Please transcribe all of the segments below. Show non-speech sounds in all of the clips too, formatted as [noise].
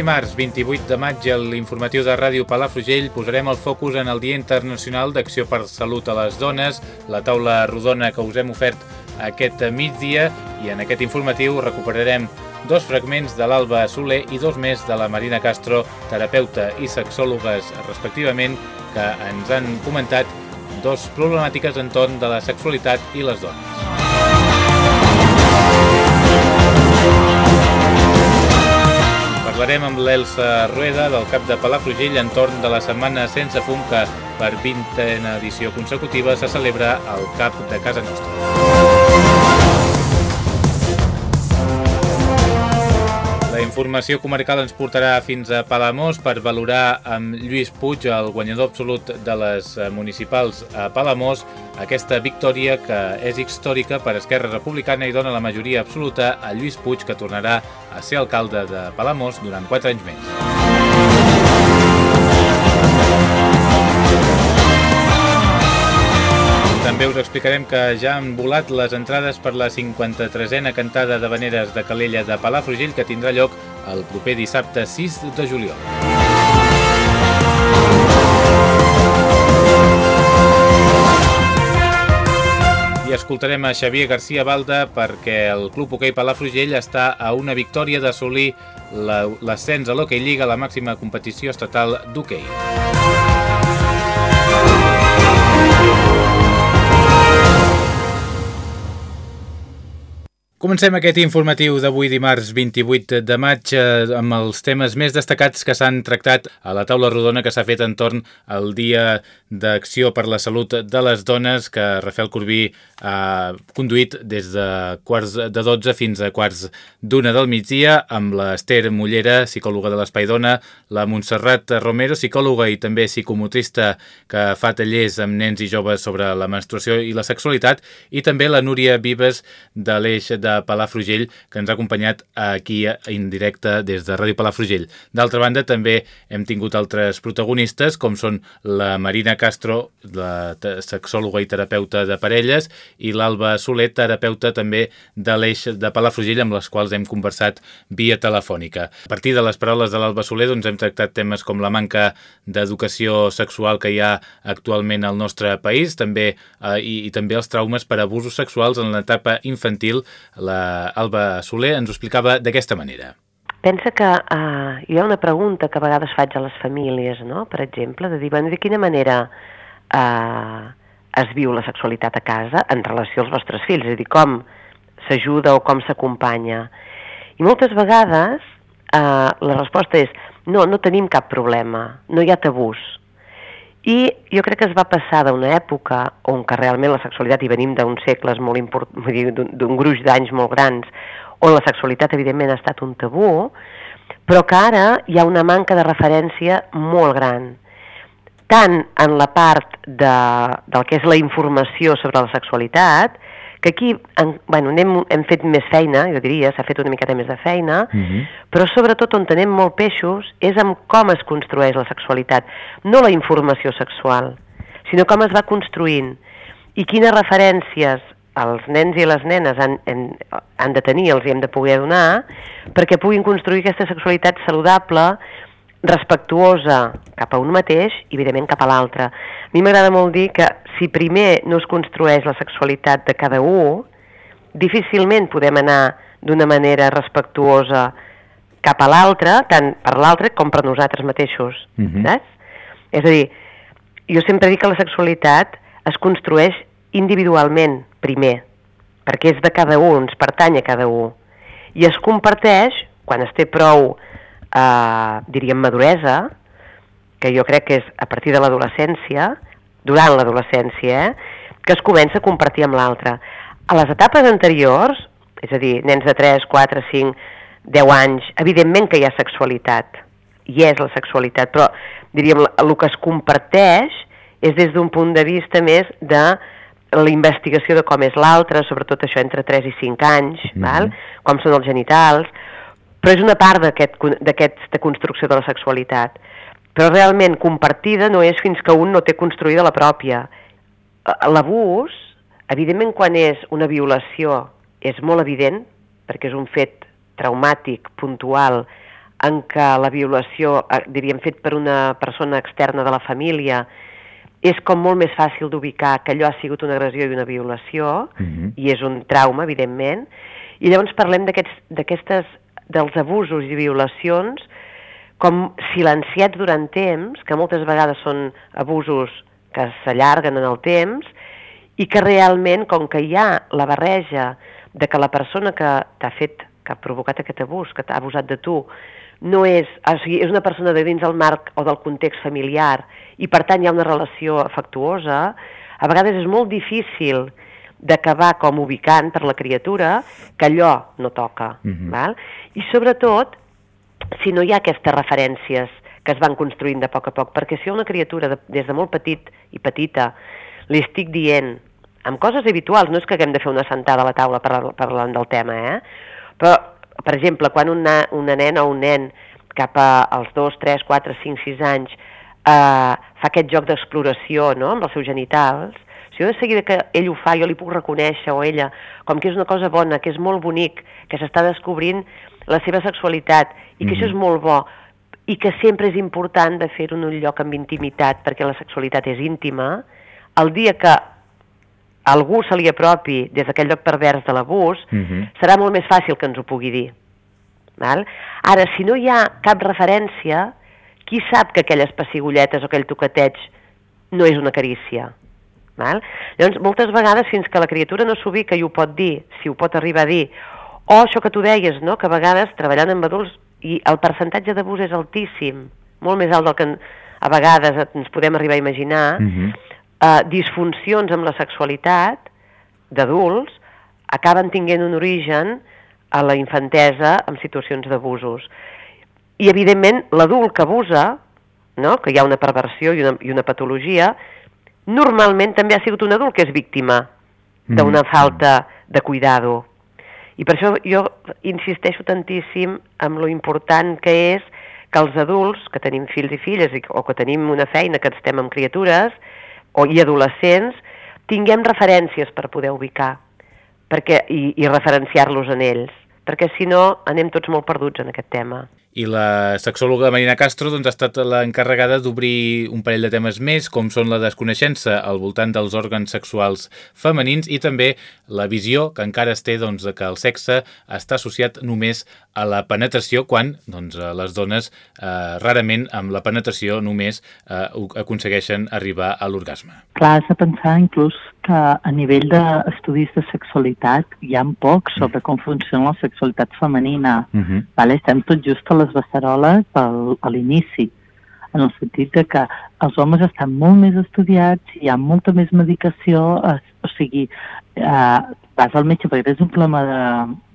Dimarts 28 de maig a l'informatiu de Ràdio Palafrugell posarem el focus en el Dia Internacional d'Acció per Salut a les Dones, la taula rodona que us hem ofert aquest migdia i en aquest informatiu recuperarem dos fragments de l'Alba Soler i dos més de la Marina Castro, terapeuta i sexòlogues respectivament, que ens han comentat dos problemàtiques entorn de la sexualitat i les dones. Parlarem amb l'Elsa Rueda del cap de Palafrugell entorn de la setmana sense fum que per 20a edició consecutiva se celebra al cap de casa nostra. Informació comarcal ens portarà fins a Palamós per valorar amb Lluís Puig, el guanyador absolut de les municipals a Palamós, aquesta victòria que és històrica per Esquerra Republicana i dona la majoria absoluta a Lluís Puig, que tornarà a ser alcalde de Palamós durant 4 anys més. També us explicarem que ja han volat les entrades per la 53a cantada de Veneres de Calella de Palafrugell que tindrà lloc el proper dissabte 6 de juliol. I escoltarem a Xavier García Balda perquè el Club Hoquei Palafrugell està a una victòria d'assolir l'ascens a l'Hockey Lliga, la màxima competició estatal d'hoquei. Comencem aquest informatiu d'avui dimarts 28 de maig eh, amb els temes més destacats que s'han tractat a la taula rodona que s'ha fet entorn al Dia d'Acció per la Salut de les Dones que Rafael Corbí ha conduït des de quarts de 12 fins a quarts d'una del migdia amb l'Ester Mollera, psicòloga de l'Espai Dona, la Montserrat Romero, psicòloga i també psicomotrista que fa tallers amb nens i joves sobre la menstruació i la sexualitat i també la Núria Vives de l'Eix de de Palafrugell, que ens ha acompanyat aquí en directe des de Ràdio Palafrugell. D'altra banda, també hem tingut altres protagonistes, com són la Marina Castro, la sexòloga i terapeuta de parelles, i l'Alba Soler, terapeuta també de l'Eix de Palafrugell, amb les quals hem conversat via telefònica. A partir de les paraules de l'Alba Soler, doncs, hem tractat temes com la manca d'educació sexual que hi ha actualment al nostre país, també eh, i, i també els traumes per abusos sexuals en l'etapa infantil, la Alba Soler ens ho explicava d'aquesta manera. Pensa que uh, hi ha una pregunta que a vegades faig a les famílies, no? per exemple, de dir, bueno, de quina manera uh, es viu la sexualitat a casa en relació als vostres fills, és a dir, com s'ajuda o com s'acompanya. I moltes vegades uh, la resposta és no, no tenim cap problema, no hi ha tabús. I jo crec que es va passar d'una època on que realment la sexualitat, i venim d'uns segles molt importants, d'un gruix d'anys molt grans, on la sexualitat evidentment ha estat un tabú, però que ara hi ha una manca de referència molt gran, tant en la part de, del que és la informació sobre la sexualitat, que aquí en, bueno, hem, hem fet més feina, jo diria, s'ha fet una miqueta més de feina, uh -huh. però sobretot on tenem molt peixos és amb com es construeix la sexualitat, no la informació sexual, sinó com es va construint i quines referències els nens i les nenes han, han, han de tenir, els hi hem de poder donar, perquè puguin construir aquesta sexualitat saludable, respectuosa cap a un mateix i, evidentment, cap a l'altre. A mi m'agrada molt dir que si primer no es construeix la sexualitat de cada un, difícilment podem anar d'una manera respectuosa cap a l'altre, tant per l'altre com per nosaltres mateixos, uh -huh. saps? És a dir, jo sempre dic que la sexualitat es construeix individualment, primer, perquè és de cada un, ens pertany a cada un, i es comparteix quan es té prou eh, diríem, maduresa, que jo crec que és a partir de l'adolescència, durant l'adolescència, eh, que es comença a compartir amb l'altre. A les etapes anteriors, és a dir, nens de 3, 4, 5, 10 anys, evidentment que hi ha sexualitat, hi és la sexualitat, però diríem, el que es comparteix és des d'un punt de vista més de la investigació de com és l'altre, sobretot això entre 3 i 5 anys, mm -hmm. val? com són els genitals, però és una part d'aquesta aquest, construcció de la sexualitat. Però realment compartida no és fins que un no té construïda la pròpia. L'abús, evidentment quan és una violació, és molt evident, perquè és un fet traumàtic, puntual, en què la violació, eh, diríem, fet per una persona externa de la família, és com molt més fàcil d'ubicar que allò ha sigut una agressió i una violació, mhm. -huh. i és un trauma, evidentment, i llavors parlem d'aquestes dels abusos i violacions com silenciats durant temps, que moltes vegades són abusos que s'allarguen en el temps, i que realment, com que hi ha la barreja de que la persona que t'ha fet, que ha provocat aquest abús, que t'ha abusat de tu, no és, o sigui, és una persona de dins del marc o del context familiar i per tant hi ha una relació afectuosa, a vegades és molt difícil d'acabar com ubicant per la criatura que allò no toca. Uh mhm. -huh. val? I sobretot, si no hi ha aquestes referències que es van construint de poc a poc, perquè si una criatura de, des de molt petit i petita li estic dient, amb coses habituals, no és que haguem de fer una sentada a la taula parlant del tema, eh? però per exemple, quan una, una nena o un nen cap als 2, 3, 4, 5, 6 anys eh, fa aquest joc d'exploració no? amb els seus genitals, si jo de seguida que ell ho fa jo li puc reconèixer o ella com que és una cosa bona, que és molt bonic, que s'està descobrint la seva sexualitat i que mm -hmm. això és molt bo i que sempre és important de fer-ho en un lloc amb intimitat perquè la sexualitat és íntima, el dia que algú se li apropi des d'aquell lloc pervers de l'abús, uh mhm. -huh. serà molt més fàcil que ens ho pugui dir. Val? Ara, si no hi ha cap referència, qui sap que aquelles pessigolletes o aquell toqueteig no és una carícia? Val? Llavors, moltes vegades, fins que la criatura no s'ubica i ho pot dir, si ho pot arribar a dir, o això que tu deies, no? que a vegades, treballant amb adults, i el percentatge d'abús és altíssim, molt més alt del que a vegades ens podem arribar a imaginar, uh mhm. -huh eh, disfuncions amb la sexualitat d'adults acaben tinguent un origen a la infantesa amb situacions d'abusos. I, evidentment, l'adult que abusa, no? que hi ha una perversió i una, i una patologia, normalment també ha sigut un adult que és víctima d'una mm. falta de cuidado. I per això jo insisteixo tantíssim amb lo important que és que els adults, que tenim fills i filles o que tenim una feina, que estem amb criatures, o, i adolescents tinguem referències per poder ubicar perquè, i, i referenciar-los en ells, perquè si no anem tots molt perduts en aquest tema i la sexòloga Marina Castro doncs, ha estat l'encarregada d'obrir un parell de temes més, com són la desconeixença al voltant dels òrgans sexuals femenins i també la visió que encara es té doncs, que el sexe està associat només a la penetració quan doncs, les dones eh, rarament amb la penetració només eh, aconsegueixen arribar a l'orgasme. Clar, has de pensar inclús que a nivell d'estudis de sexualitat hi ha pocs sobre com funciona la sexualitat femenina. Uh -huh. vale? Estem tot just a les beceroles al, a l'inici, en el sentit de que els homes estan molt més estudiats, hi ha molta més medicació, eh, o sigui, eh, vas al metge perquè tens un problema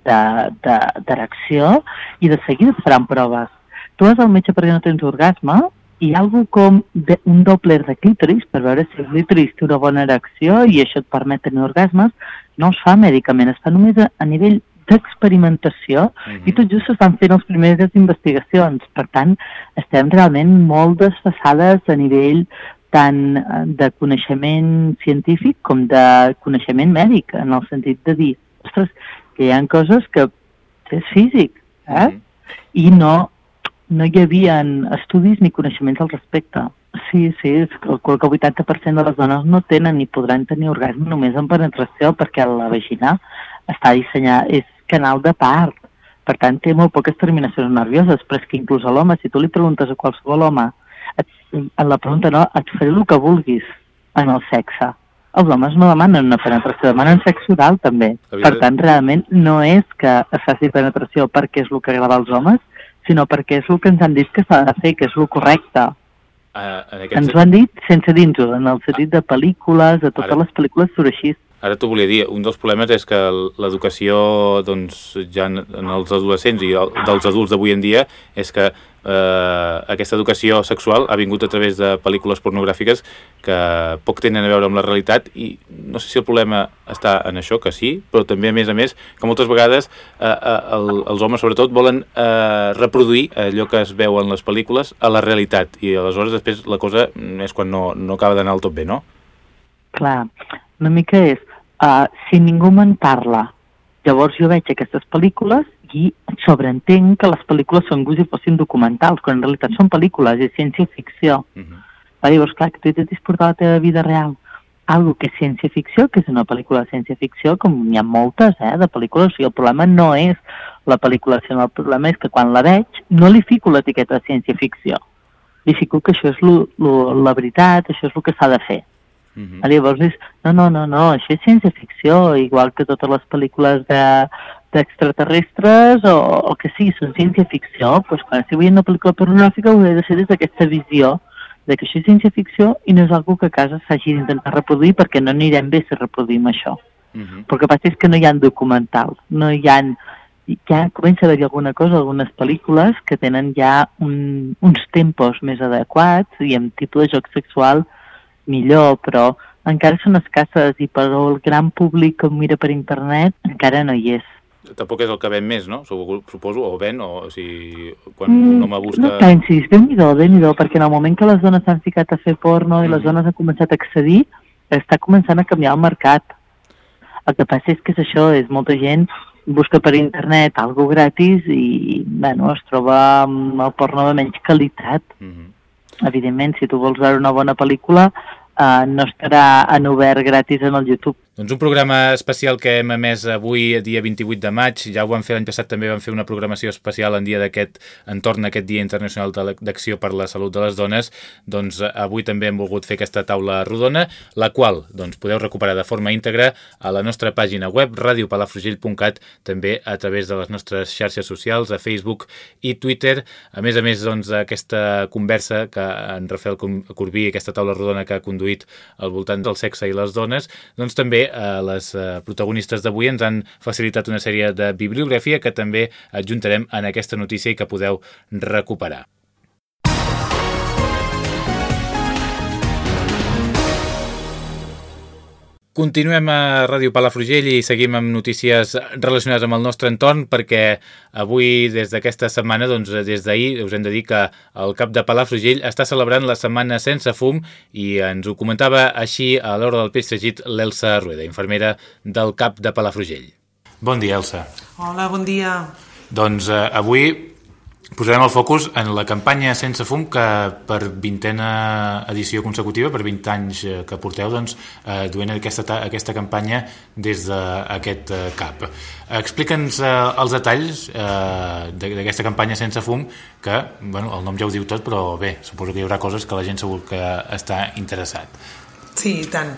d'erecció i de seguida et faran proves. Tu vas al metge perquè no tens orgasme hi ha algú com de, un doble de clítoris per veure si el clítoris té una bona erecció i això et permet tenir orgasmes, no es fa mèdicament, es fa només a, a nivell d'experimentació uh -huh. i tot just s'estan fent les primeres investigacions. Per tant, estem realment molt desfassades a nivell tant eh, de coneixement científic com de coneixement mèdic, en el sentit de dir, ostres, que hi ha coses que és físic, eh? Uh -huh. I no, no hi havia estudis ni coneixements al respecte. Sí, sí, és que el 80% de les dones no tenen ni podran tenir orgasme només en penetració perquè la vagina està dissenyada, és canal de part. Per tant, té molt poques terminacions nervioses, però és que inclús a l'home, si tu li preguntes a qualsevol home, et, en la pregunta no, et faré el que vulguis en el sexe. Els homes no demanen una penetració, demanen sexe oral també. Per tant, realment no és que es faci penetració perquè és el que agrada als homes, sinó perquè és el que ens han dit que s'ha de fer, que és el correcte. Uh, en aquest Ens ho han dit sense dir-ho, en el sentit de pel·lícules, de totes Ara- les pel·lícules surt així. Ara t'ho volia dir, un dels problemes és que l'educació doncs, ja en, en els adolescents i el, dels adults d'avui en dia és que eh, aquesta educació sexual ha vingut a través de pel·lícules pornogràfiques que poc tenen a veure amb la realitat i no sé si el problema està en això, que sí, però també a més a més que moltes vegades eh, eh, el, els homes sobretot volen eh, reproduir allò que es veu en les pel·lícules a la realitat i aleshores després la cosa és quan no, no acaba d'anar del tot bé, no? Clar, una mica és, uh, si ningú me'n parla, llavors jo veig aquestes pel·lícules i sobreentenc que les pel·lícules són com si fossin documentals, quan en realitat són pel·lícules, és ciència-ficció. Uh -huh. Va dir, clar, que tu intentis portar la teva vida real algo que és ciència-ficció, que és una pel·lícula de ciència-ficció, com n'hi ha moltes, eh, de pel·lícules, o sigui, el problema no és la pel·lícula, sinó el problema és que quan la veig no li fico l'etiqueta de ciència-ficció. Li fico que això és lo, lo, la veritat, això és el que s'ha de fer. Uh -huh. Mm. Llavors és, no, no, no, no, això és ciència-ficció, igual que totes les pel·lícules de d'extraterrestres o, o que sí, són ciència-ficció, doncs quan estic veient una pel·lícula pornogràfica ho he de ser des d'aquesta visió de que això és ciència-ficció i no és algo que a casa s'hagi d'intentar reproduir perquè no anirem bé si reproduïm això. Uh -huh. Però el que passa és que no hi ha documentals, no hi ha... Ja comença a haver-hi alguna cosa, algunes pel·lícules que tenen ja un, uns tempos més adequats i amb tipus de joc sexual millor, però encara són escasses i per al gran públic que mira per internet encara no hi és. Tampoc és el que ven més, no? Supo- Suposo, o ven, o, o sigui, quan un home busca... Mm, No pensis, déu-n'hi-do, déu nhi déu perquè en el moment que les dones s'han ficat a fer porno i les Mhm. dones han començat a accedir, està començant a canviar el mercat. El que passa és que és això, és molta gent busca per internet algo gratis i, bueno, es troba amb el porno de menys qualitat. Mhm. Evidentment, si tu vols veure una bona pel·lícula, eh, no estarà en obert gratis en el YouTube. Doncs un programa especial que hem emès avui, dia 28 de maig. Ja ho vam fer l'any passat, també vam fer una programació especial en dia d'aquest entorn aquest Dia Internacional d'Acció per la Salut de les Dones. Doncs eh, avui també hem volgut fer aquesta taula rodona, la qual doncs, podeu recuperar de forma íntegra a la nostra pàgina web radiopalafrugell.cat, també a través de les nostres xarxes socials, a Facebook i Twitter. A més a més, doncs, aquesta conversa que en Rafael Corbí, aquesta taula rodona que ha conduït al voltant del sexe i les dones, doncs també eh, les eh, protagonistes d'avui ens han facilitat una sèrie de bibliografia que també adjuntarem en aquesta notícia i que podeu recuperar. Continuem a Ràdio Palafrugell i seguim amb notícies relacionades amb el nostre entorn perquè avui, des d'aquesta setmana, doncs des d'ahir, us hem de dir que el cap de Palafrugell està celebrant la setmana sense fum i ens ho comentava així a l'hora del peix fregit l'Elsa Rueda, infermera del cap de Palafrugell. Bon dia, Elsa. Hola, bon dia. Doncs eh, avui posarem el focus en la campanya Sense Fum que per vintena edició consecutiva, per 20 anys eh, que porteu, doncs, eh, duent aquesta, ta- aquesta campanya des d'aquest eh, CAP. Explica'ns eh, els detalls eh, d'aquesta campanya Sense Fum que, bueno, el nom ja ho diu tot, però bé, suposo que hi haurà coses que la gent segur que està interessat. Sí, tant.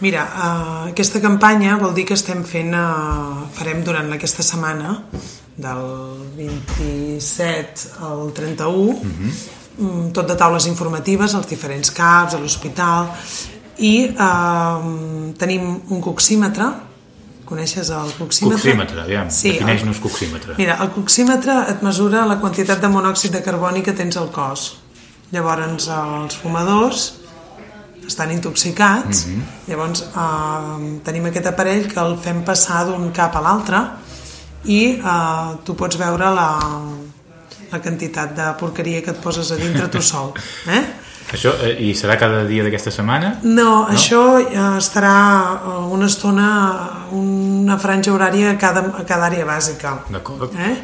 Mira, uh, aquesta campanya vol dir que estem fent, uh, farem durant aquesta setmana, del 27 al 31, mm, tot de taules informatives als diferents CAPs, a l'hospital, i uh, tenim un coxímetre, coneixes el coxímetre? Coxímetre, aviam, Sí, defineix-nos coxímetre. Mira, el coxímetre et mesura la quantitat de monòxid de carboni que tens al cos. Llavors, els fumadors estan intoxicats, mm -hmm. llavors eh, tenim aquest aparell que el fem passar d'un cap a l'altre i eh, tu pots veure la, la quantitat de porqueria que et poses a dintre tu sol. [laughs] Eh? Això, eh, I serà cada dia d'aquesta setmana? No, això eh, estarà eh, una estona, una franja horària a cada, a cada àrea bàsica. D'acord. Eh?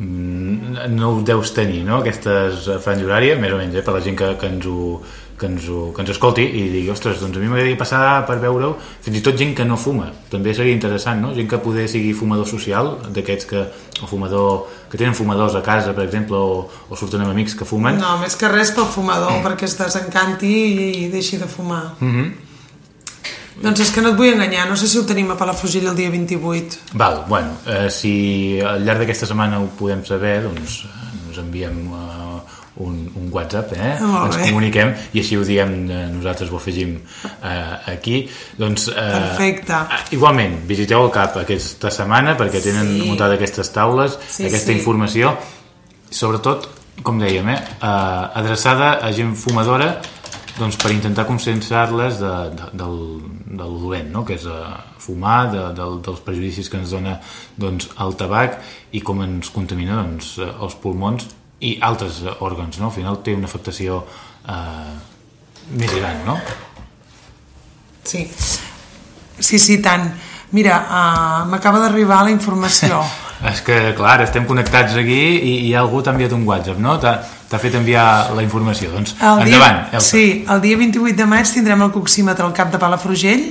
Mm, no ho deus tenir, no?, aquestes franja horària, més o menys, eh, per la gent que, que, ens ho, que, ens ho, que ens escolti i digui, ostres, doncs a mi m'agradaria passar per veure-ho, fins i tot gent que no fuma, també seria interessant, no?, gent que poder sigui fumador social, d'aquests que, o fumador, que tenen fumadors a casa, per exemple, o, o surten amb amics que fumen, No, més que res pel fumador, perquè es desencanti i, i deixi de fumar. mm -hmm. Doncs és que no et vull enganyar, no sé si ho tenim a Palafrugell el dia 28. Val, bueno, eh, si al llarg d'aquesta setmana ho podem saber, doncs eh, ens enviem eh, un, un WhatsApp, eh? Molt ens bé. comuniquem i així ho diem, eh, nosaltres ho afegim eh, aquí. Doncs, eh, Perfecte. eh, Igualment, visiteu el CAP aquesta setmana perquè tenen Sí. muntades aquestes taules, Sí, aquesta sí. informació, sobretot, com dèiem, eh, eh, adreçada a gent fumadora doncs, per intentar conscienciar-les de, de, del, del dolent, no? que és uh, fumar, de, del, dels prejudicis que ens dona doncs, el tabac i com ens contamina doncs, eh, els pulmons i altres òrgans. No? Al final té una afectació eh, més gran, no? Sí, sí, sí, tant. Mira, uh, m'acaba d'arribar la informació. [laughs] És que, clar, estem connectats aquí i, i algú t'ha enviat un WhatsApp, no? T'ha fet enviar la informació. Doncs, El dia, endavant, Elsa. sí, el dia 28 de maig tindrem el coxímetre al cap de Palafrugell,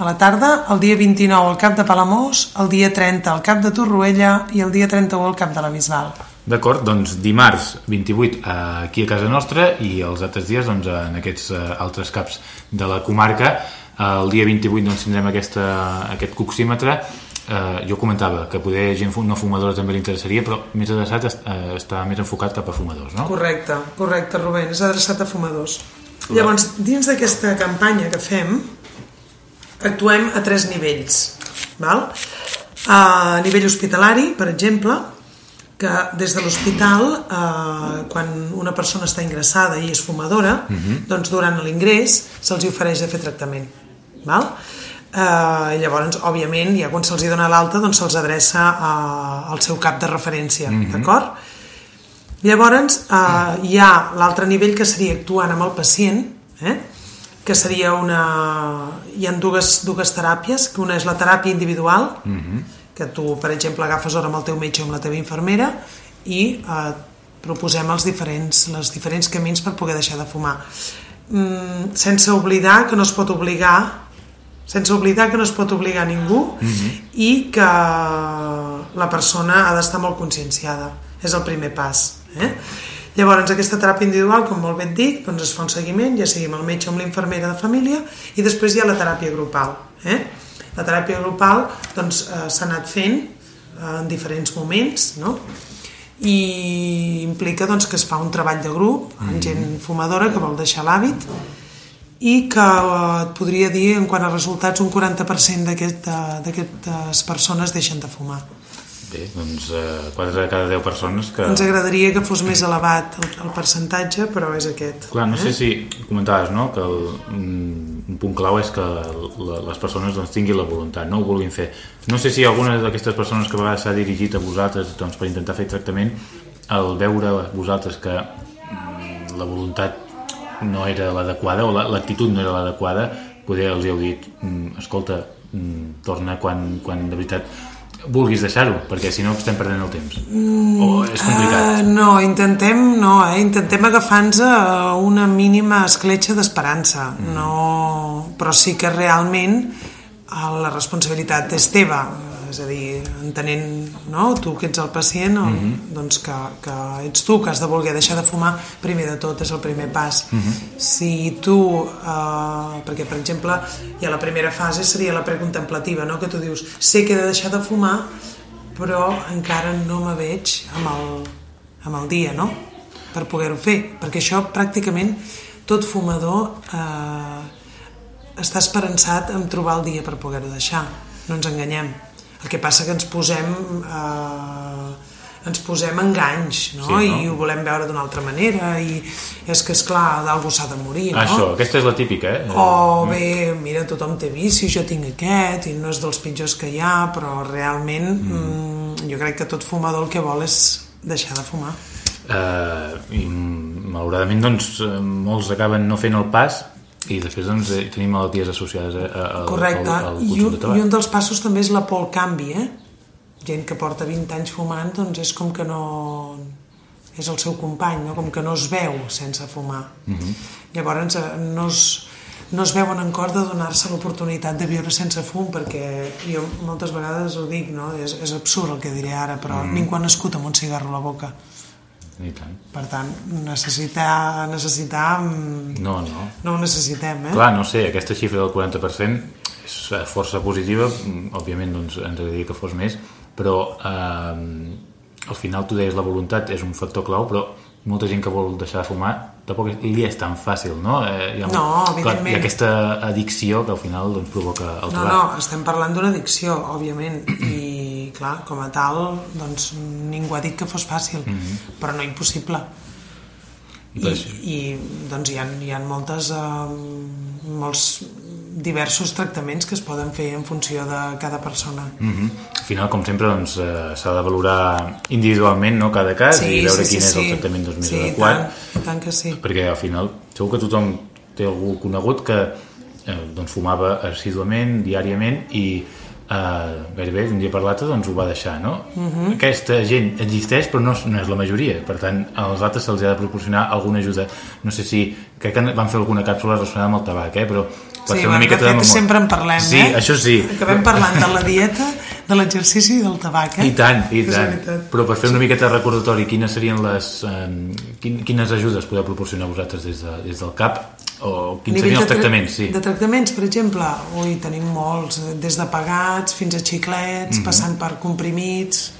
a la tarda, el dia 29 al cap de Palamós, el dia 30 al cap de Torroella i el dia 31 al cap de la Bisbal. D'acord, doncs dimarts 28 eh, aquí a casa nostra i els altres dies doncs, en aquests eh, altres caps de la comarca. Eh, el dia 28 doncs, tindrem aquesta, aquest coxímetre. Eh, jo comentava que poder gent no fumadora també li interessaria, però més adreçat est- està més enfocat cap a fumadors, no? Correcte, correcte, Rubén, és adreçat a fumadors. Llavors, dins d'aquesta campanya que fem, actuem a tres nivells. Val? A nivell hospitalari, per exemple, que des de l'hospital, eh, quan una persona està ingressada i és fumadora, doncs durant l'ingrés se'ls ofereix de fer tractament. Val? Eh, llavors, òbviament, ja quan se'ls dona l'alta, doncs se'ls adreça a, al seu cap de referència, d'acord? Llavors, eh, hi ha l'altre nivell que seria actuant amb el pacient, eh? que seria una... Hi ha dues, dues teràpies, que una és la teràpia individual, que tu, per exemple, agafes hora amb el teu metge o amb la teva infermera i eh, proposem els diferents, els diferents camins per poder deixar de fumar. Mm, sense oblidar que no es pot obligar sense oblidar que no es pot obligar a ningú i que la persona ha d'estar molt conscienciada. És el primer pas. Eh? Llavors, aquesta teràpia individual, com molt bé et dic, doncs es fa un seguiment, ja sigui amb el metge o amb la infermera de família, i després hi ha la teràpia grupal. Eh? La teràpia grupal doncs, eh, s'ha anat fent eh, en diferents moments, no? i implica doncs, que es fa un treball de grup amb gent fumadora que vol deixar l'hàbit i que eh, et podria dir en quant a resultats un 40% d'aquest- de- d'aquestes persones deixen de fumar. Bé, doncs eh, 4 de cada 10 persones que... Ens agradaria que fos més elevat el, el percentatge, però és aquest. Clar, no sé si comentaves no? que el, un, un punt clau és que les persones doncs, tinguin la voluntat, no ho vulguin fer. No sé si alguna d'aquestes persones que a vegades s'ha dirigit a vosaltres doncs, per intentar fer tractament, al veure vosaltres que mm, la voluntat no era l'adequada o la- l'actitud no era l'adequada, poder els heu dit, mm, escolta, mm, torna quan, quan de veritat vulguis deixar-ho, perquè si no estem perdent el temps. o és complicat. Uh, no, intentem, no, eh? intentem agafar-nos a una mínima escletxa d'esperança, mm. no... però sí que realment eh, la responsabilitat és teva, és a dir, entenent no? tu que ets el pacient, o, mm -hmm. doncs que, que ets tu que has de voler deixar de fumar, primer de tot és el primer pas. Mm -hmm. Si tu, eh, perquè per exemple, ja la primera fase seria la precontemplativa, no? que tu dius, sé que he de deixar de fumar, però encara no me veig amb el, amb el dia, no? Per poder-ho fer, perquè això pràcticament tot fumador eh, està esperançat en trobar el dia per poder-ho deixar, no ens enganyem. El que passa que ens posem eh, ens posem enganys, no? Sí, no? I ho volem veure d'una altra manera i és que, és clar d'algú s'ha de morir, no? Això, aquesta és la típica, eh? O bé, mira, tothom té vici, jo tinc aquest, i no és dels pitjors que hi ha, però realment mm. jo crec que tot fumador el que vol és deixar de fumar. Eh, i malauradament doncs, eh, molts acaben no fent el pas i després doncs, eh, tenim malalties associades al, Correcte. al, al I, consum un, de I tabac. un dels passos també és la por al canvi, eh? Gent que porta 20 anys fumant, doncs és com que no... és el seu company, no? com que no es veu sense fumar. Mhm. Llavors eh, no es, no es veuen en cor de donar-se l'oportunitat de viure sense fum, perquè jo moltes vegades ho dic, no? és, és absurd el que diré ara, però mm. ningú ha nascut amb un cigarro a la boca. I tant. Per tant, necessitar, necessitar mm, No, no. no ho necessitem, eh? Clar, no sé, aquesta xifra del 40% és eh, força positiva, mm, òbviament doncs, ens agradaria que fos més, però eh, al final tu deies la voluntat és un factor clau, però molta gent que vol deixar de fumar tampoc li és tan fàcil, no? Eh, hi ha, No, clar, evidentment. hi ha aquesta addicció que al final doncs, provoca el No, tabac. no, estem parlant d'una addicció, òbviament, i clar, com a tal, doncs ningú ha dit que fos fàcil, però no impossible. I I, i doncs hi ha, hi ha moltes, eh, molts diversos tractaments que es poden fer en funció de cada persona. Mhm. Al final, com sempre, doncs, eh, s'ha de valorar individualment no, cada cas i veure quin és el tractament doncs, més sí, adequat. Tant, i tant que sí. perquè al final segur que tothom té algú conegut que eh, doncs fumava assíduament, diàriament i eh, gairebé d'un dia per l'altre doncs ho va deixar, no? Mhm. Aquesta gent existeix però no, no és la majoria, per tant als altres se'ls ha de proporcionar alguna ajuda no sé si, crec que van fer alguna càpsula relacionada amb el tabac, eh? però per Sí, fer una bueno, miqueta de fet, memòria. sempre en parlem, sí, eh? això sí. Acabem parlant de la dieta, [laughs] de l'exercici i del tabac, eh? I tant, i tant. Però per fer una miqueta de recordatori, quines serien les... Eh, quin, quines ajudes podeu proporcionar vosaltres des, de, des del CAP? O quins serien els tractaments? Sí. De tractaments, per exemple, ui, tenim molts, des de pagats fins a xiclets, Mhm. passant per comprimits,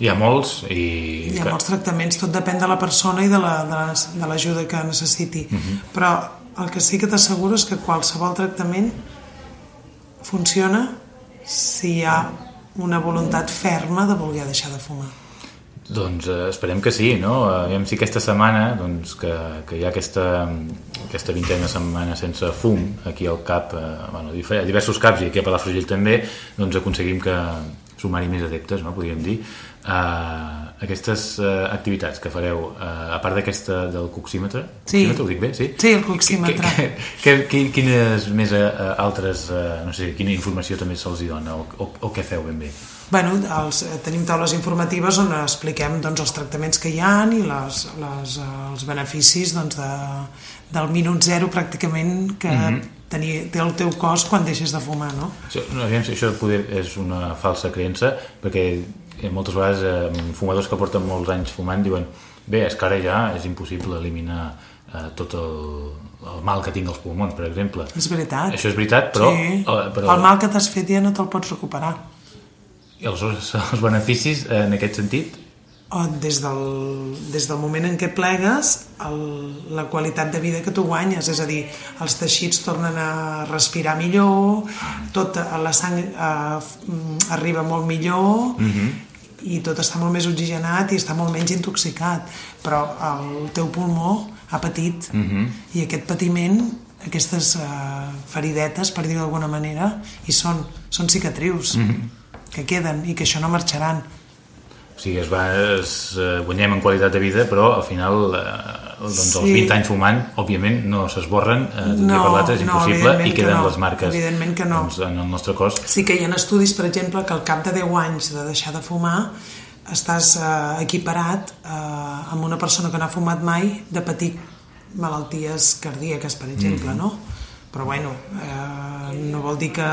Hi ha molts i... hi ha molts tractaments, tot depèn de la persona i de la- de l'ajuda la, que necessiti. Mhm. Però el que sí que t'asseguro és que qualsevol tractament funciona si hi ha una voluntat ferma de voler deixar de fumar. Doncs eh, esperem que sí, no? Aviam si aquesta setmana, doncs, que, que hi ha aquesta, aquesta vintena setmana sense fum aquí al CAP, eh, bueno, a diversos CAPs i aquí a Palafrugell també, doncs aconseguim que sumar-hi més adeptes, no? podríem dir, a aquestes eh, activitats que fareu, eh, a part d'aquesta del coxímetre, Sí. coxímetre, ho dic bé, sí? Sí, el coxímetre. Que, que, que, quines més eh, altres, eh, no sé, quina informació també se'ls dona o, o, o què feu ben bé? Bueno, els, eh, tenim taules informatives on expliquem doncs, els tractaments que hi ha i les, les, eh, els beneficis doncs, de, del minut zero pràcticament que mm -hmm. tenir, té el teu cos quan deixes de fumar, no? Això, no, aviam si això poder és una falsa creença, perquè eh, moltes vegades eh, fumadors que porten molts anys fumant diuen bé, és que ara ja és impossible eliminar eh, tot el, el mal que tinc als pulmons, per exemple. És veritat. Això és veritat, però... sí. eh, però El mal que t'has fet ja no te'l pots recuperar. I els, [laughs] els beneficis eh, en aquest sentit? O des del, des del moment en què plegues, el, la qualitat de vida que tu guanyes, és a dir, els teixits tornen a respirar millor, tot a la sang eh, arriba molt millor, i tot està molt més oxigenat i està molt menys intoxicat, però el teu pulmó ha patit, i aquest patiment, aquestes eh, feridetes, per dir-ho d'alguna manera, hi són, són cicatrius, que queden i que això no marxaran. O sigui, es va, es, eh, guanyem en qualitat de vida, però al final eh, doncs, els Sí. 20 anys fumant, òbviament, no s'esborren eh, d'un dia No, per l'altre, és no, impossible, evidentment i que queden no, les marques evidentment que no. doncs, en el nostre cos. Sí que hi ha estudis, per exemple, que al cap de 10 anys de deixar de fumar estàs eh, equiparat eh, amb una persona que no ha fumat mai de patir malalties cardíaques, per exemple, Mhm. no? Però bueno, eh, no vol dir que,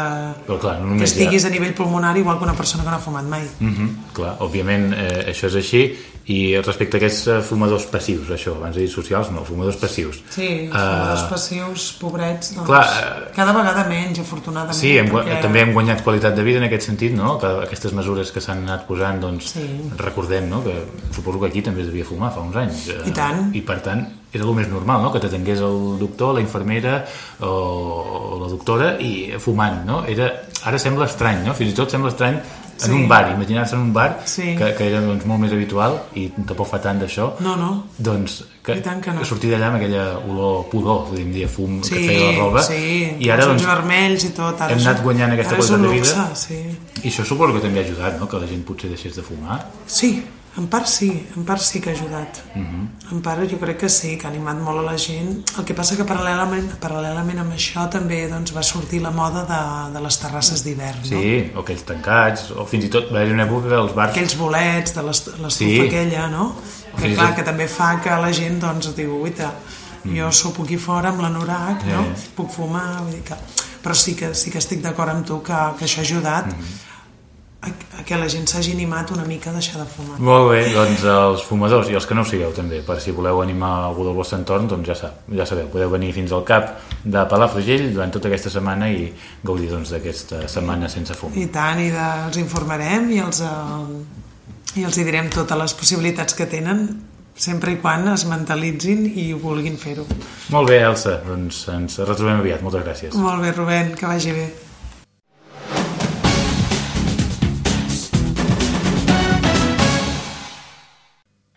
Però clar, no que estiguis ha... a nivell pulmonar igual que una persona que no ha fumat mai. Mhm, clar, òbviament eh, això és així i respecte a aquests eh, fumadors passius, això, abans de dir socials, no, fumadors passius. Sí, Eh, fumadors passius, pobrets, doncs, clar, eh, cada vegada menys, afortunadament. Sí, hem, perquè... també hem guanyat qualitat de vida en aquest sentit, no? que aquestes mesures que s'han anat posant, doncs, Sí. recordem no? que suposo que aquí també es devia fumar fa uns anys. I tant. I per tant, era el més normal, no? que t'atengués el doctor, la infermera o, o la doctora i fumant. No? Era, ara sembla estrany, no? fins i tot sembla estrany en Sí. un bar, imaginar-se en un bar Sí. que, que era doncs, molt més habitual i tampoc fa tant d'això No, no. doncs que, I tant que no. sortir d'allà amb aquella olor pudor, podríem dir, fum Sí, que feia la roba sí, i ara doncs, vermells i tot. Ara hem anat guanyant aquesta qualitat de vida. luxe, Sí. i això suposo que també ha ajudat, no? que la gent potser deixés de fumar. sí, en part sí, en part sí que ha ajudat. Uh Mhm. -huh. En part jo crec que sí, que ha animat molt a la gent. El que passa que paral·lelament, paral·lelament amb això també doncs, va sortir la moda de, de les terrasses d'hivern, no? Sí, o aquells tancats, o fins i tot va haver una època que els bars... Aquells bolets de l'est- l'estufa Sí. aquella, no? Que Fins i clar, que també fa que la gent doncs diu, uita, jo sopo aquí fora amb l'anorac, Ja, no? Puc fumar, vull dir que... Però sí que, sí que estic d'acord amb tu que, que això ha ajudat a, a que la gent s'hagi animat una mica a deixar de fumar. Molt bé, doncs els fumadors i els que no ho sigueu també, per si voleu animar algú del vostre entorn, doncs ja, sap, ja sabeu, podeu venir fins al cap de Palafrugell durant tota aquesta setmana i gaudir doncs, d'aquesta setmana sense fum. I tant, i de, els informarem i els, eh, i els hi direm totes les possibilitats que tenen sempre i quan es mentalitzin i vulguin fer-ho. Molt bé, Elsa, doncs ens retrobem aviat. Moltes gràcies. Molt bé, Rubén, que vagi bé.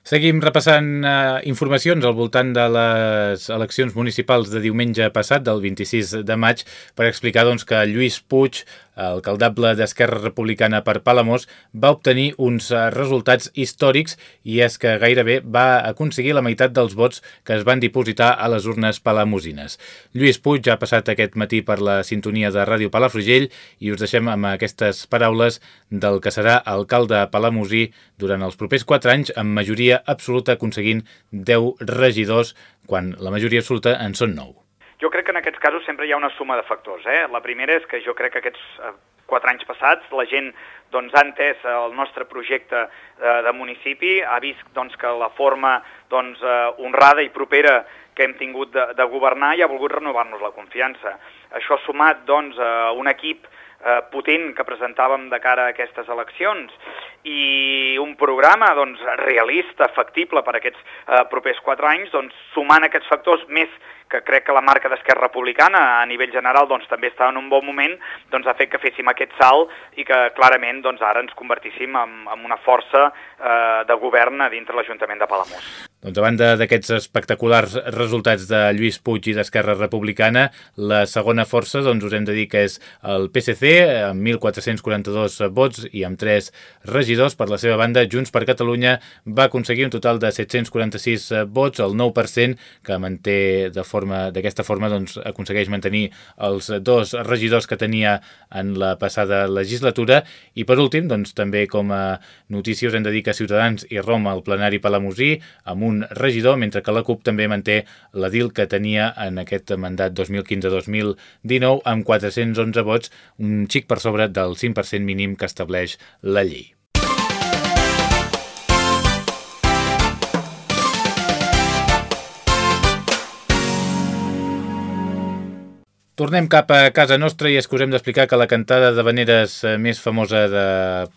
Seguim repassant uh, informacions al voltant de les eleccions municipals de diumenge passat, del 26 de maig, per explicar doncs, que Lluís Puig alcaldable d'Esquerra Republicana per Palamós, va obtenir uns eh, resultats històrics i és que gairebé va aconseguir la meitat dels vots que es van dipositar a les urnes palamosines. Lluís Puig ha passat aquest matí per la sintonia de Ràdio Palafrugell i us deixem amb aquestes paraules del que serà alcalde palamosí durant els propers 4 anys amb majoria absoluta aconseguint 10 regidors quan la majoria absoluta en són 9. Jo crec que en aquests casos sempre hi ha una suma de factors. Eh? La primera és que jo crec que aquests eh, quatre anys passats la gent doncs, ha entès el nostre projecte de, de municipi, ha vist doncs, que la forma doncs, eh, honrada i propera que hem tingut de, de governar i ha volgut renovar-nos la confiança. Això sumat doncs, a un equip eh, potent que presentàvem de cara a aquestes eleccions i un programa doncs, realista, factible per aquests eh, propers quatre anys, doncs, sumant aquests factors més que crec que la marca d'Esquerra Republicana a nivell general doncs, també està en un bon moment, doncs ha fet que féssim aquest salt i que clarament doncs, ara ens convertíssim en, en una força eh, de govern dintre l'Ajuntament de Palamós. Doncs a banda d'aquests espectaculars resultats de Lluís Puig i d'Esquerra Republicana, la segona força doncs, us hem de dir que és el PSC, amb 1.442 vots i amb 3 regidors. Per la seva banda, Junts per Catalunya va aconseguir un total de 746 vots, el 9%, que manté de forma d'aquesta forma doncs, aconsegueix mantenir els dos regidors que tenia en la passada legislatura. I per últim, doncs, també com a notícia us hem de dir que Ciutadans i Roma al plenari palamosí, amb un regidor, mentre que la CUP també manté la DIL que tenia en aquest mandat 2015-2019 amb 411 vots, un xic per sobre del 5% mínim que estableix la llei. Tornem cap a casa nostra i és que us hem d'explicar que la cantada de veneres eh, més famosa de,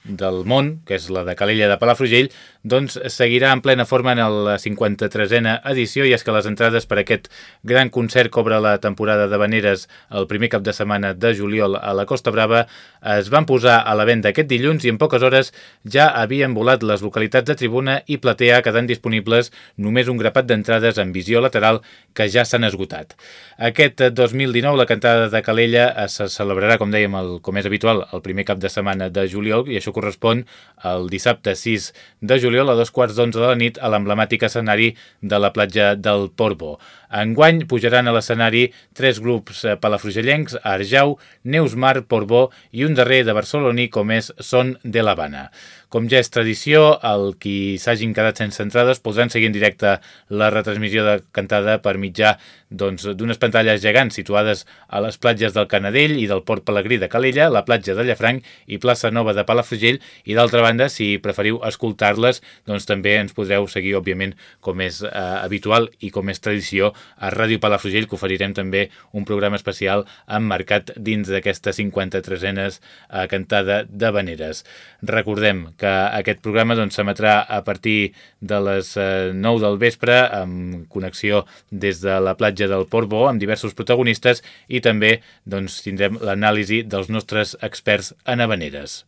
del món, que és la de Calella de Palafrugell, doncs seguirà en plena forma en la 53a edició i és que les entrades per aquest gran concert obre la temporada de veneres el primer cap de setmana de juliol a la Costa Brava es van posar a la venda aquest dilluns i en poques hores ja havien volat les localitats de tribuna i platea quedant disponibles només un grapat d'entrades en visió lateral que ja s'han esgotat. Aquest 2019 la cantada de Calella es celebrarà, com dèiem, el, com és habitual, el primer cap de setmana de juliol i això correspon al dissabte 6 de juliol a dos quarts d'onze de la nit a l'emblemàtic escenari de la platja del Porbo. Enguany pujaran a l'escenari tres grups eh, palafrugellencs, Arjau, Neusmar, Portbó i un darrer de barceloní com és Son de l'Havana. Com ja és tradició, el qui s'hagin quedat sense entrades podran seguir en directe la retransmissió de cantada per mitjà doncs, d'unes doncs, pantalles gegants situades a les platges del Canadell i del Port Pelegrí de Calella, la platja de Llafranc i plaça Nova de Palafrugell i d'altra banda, si preferiu escoltar-les, doncs també ens podreu seguir, òbviament, com és eh, habitual i com és tradició, a Ràdio Palafrugell, que oferirem també un programa especial emmarcat dins d'aquesta 53enes eh, cantada de veneres. Recordem que aquest programa doncs, s'emetrà a partir de les eh, 9 del vespre amb connexió des de la platja del Port Bo amb diversos protagonistes i també doncs, tindrem l'anàlisi dels nostres experts en habaneres.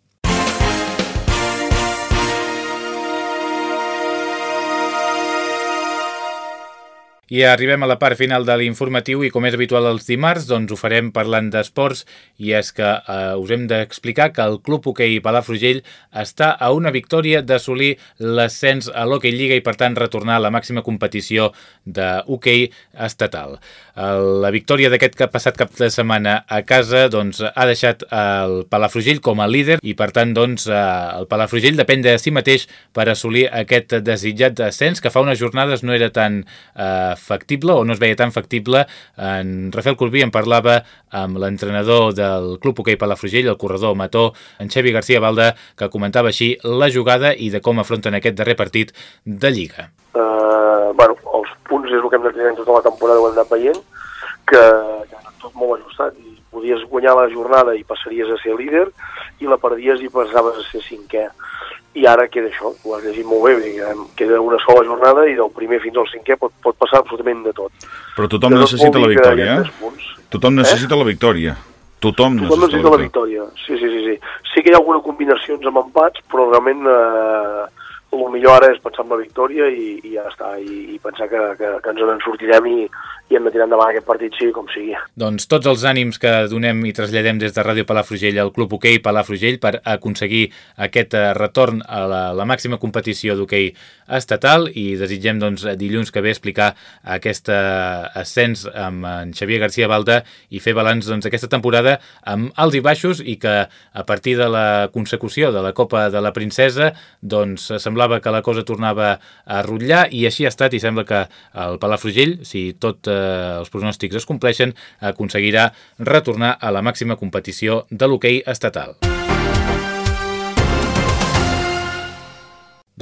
I arribem a la part final de l'informatiu i com és habitual els dimarts, doncs ho farem parlant d'esports i és que eh, us hem d'explicar que el Club Hoquei Palafrugell està a una victòria d'assolir l'ascens a l'Hockey Lliga i per tant retornar a la màxima competició de hoquei estatal. La victòria d'aquest passat cap de setmana a casa doncs, ha deixat el Palafrugell com a líder i per tant doncs, eh, el Palafrugell depèn de si mateix per assolir aquest desitjat ascens que fa unes jornades no era tan eh, factible o no es veia tan factible. En Rafael Corbí en parlava amb l'entrenador del Club Hoquei Palafrugell, el corredor Mató, en Xevi García Balda, que comentava així la jugada i de com afronten aquest darrer partit de Lliga. Uh, bueno, els punts és el que hem de tenir tota la temporada, ho hem anat veient, que ha tot molt ajustat i podies guanyar la jornada i passaries a ser líder i la perdies i passaves a ser cinquè i ara queda això, ho has llegit molt bé, queda una sola jornada i del primer fins al cinquè pot, pot passar absolutament de tot. Però tothom necessita la victòria, eh? Tothom necessita eh? la victòria. Tothom, Tothom necessita, necessita la victòria. Sí, sí, sí, sí. Sí que hi ha alguna combinacions amb empats, però realment eh, el millor ara és pensar en la victòria i, i ja està, i, i pensar que, que, que ens en sortirem i, i hem de tirar endavant aquest partit sigui com sigui. Doncs tots els ànims que donem i traslladem des de Ràdio Palafrugell al Club Hoquei Palafrugell per aconseguir aquest eh, retorn a la, la màxima competició d'hoquei estatal i desitgem doncs, dilluns que ve explicar aquest eh, ascens amb en Xavier García Balda i fer balanç doncs, aquesta temporada amb alts i baixos i que a partir de la consecució de la Copa de la Princesa doncs semblava que la cosa tornava a rotllar i així ha estat i sembla que el Palafrugell, si tot eh, els pronòstics es compleixen, aconseguirà retornar a la màxima competició de l'hoquei estatal.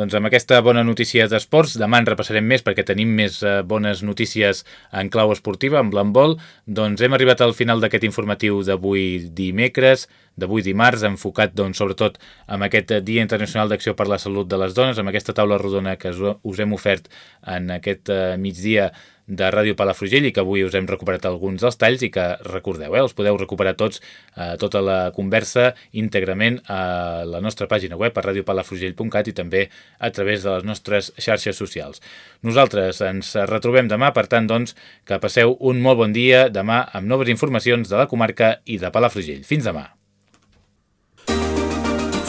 Doncs amb aquesta bona notícia d'esports, demà en repassarem més perquè tenim més eh, bones notícies en clau esportiva, amb l'embol. Doncs hem arribat al final d'aquest informatiu d'avui dimecres, d'avui dimarts, enfocat doncs, sobretot amb aquest Dia Internacional d'Acció per la Salut de les Dones, amb aquesta taula rodona que us hem ofert en aquest eh, migdia de Ràdio Palafrugell i que avui us hem recuperat alguns dels talls i que recordeu, eh, els podeu recuperar tots, eh, tota la conversa íntegrament a la nostra pàgina web a radiopalafrugell.cat i també a través de les nostres xarxes socials. Nosaltres ens retrobem demà, per tant, doncs, que passeu un molt bon dia demà amb noves informacions de la comarca i de Palafrugell. Fins demà.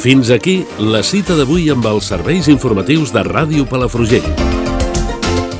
Fins aquí la cita d'avui amb els serveis informatius de Ràdio Palafrugell.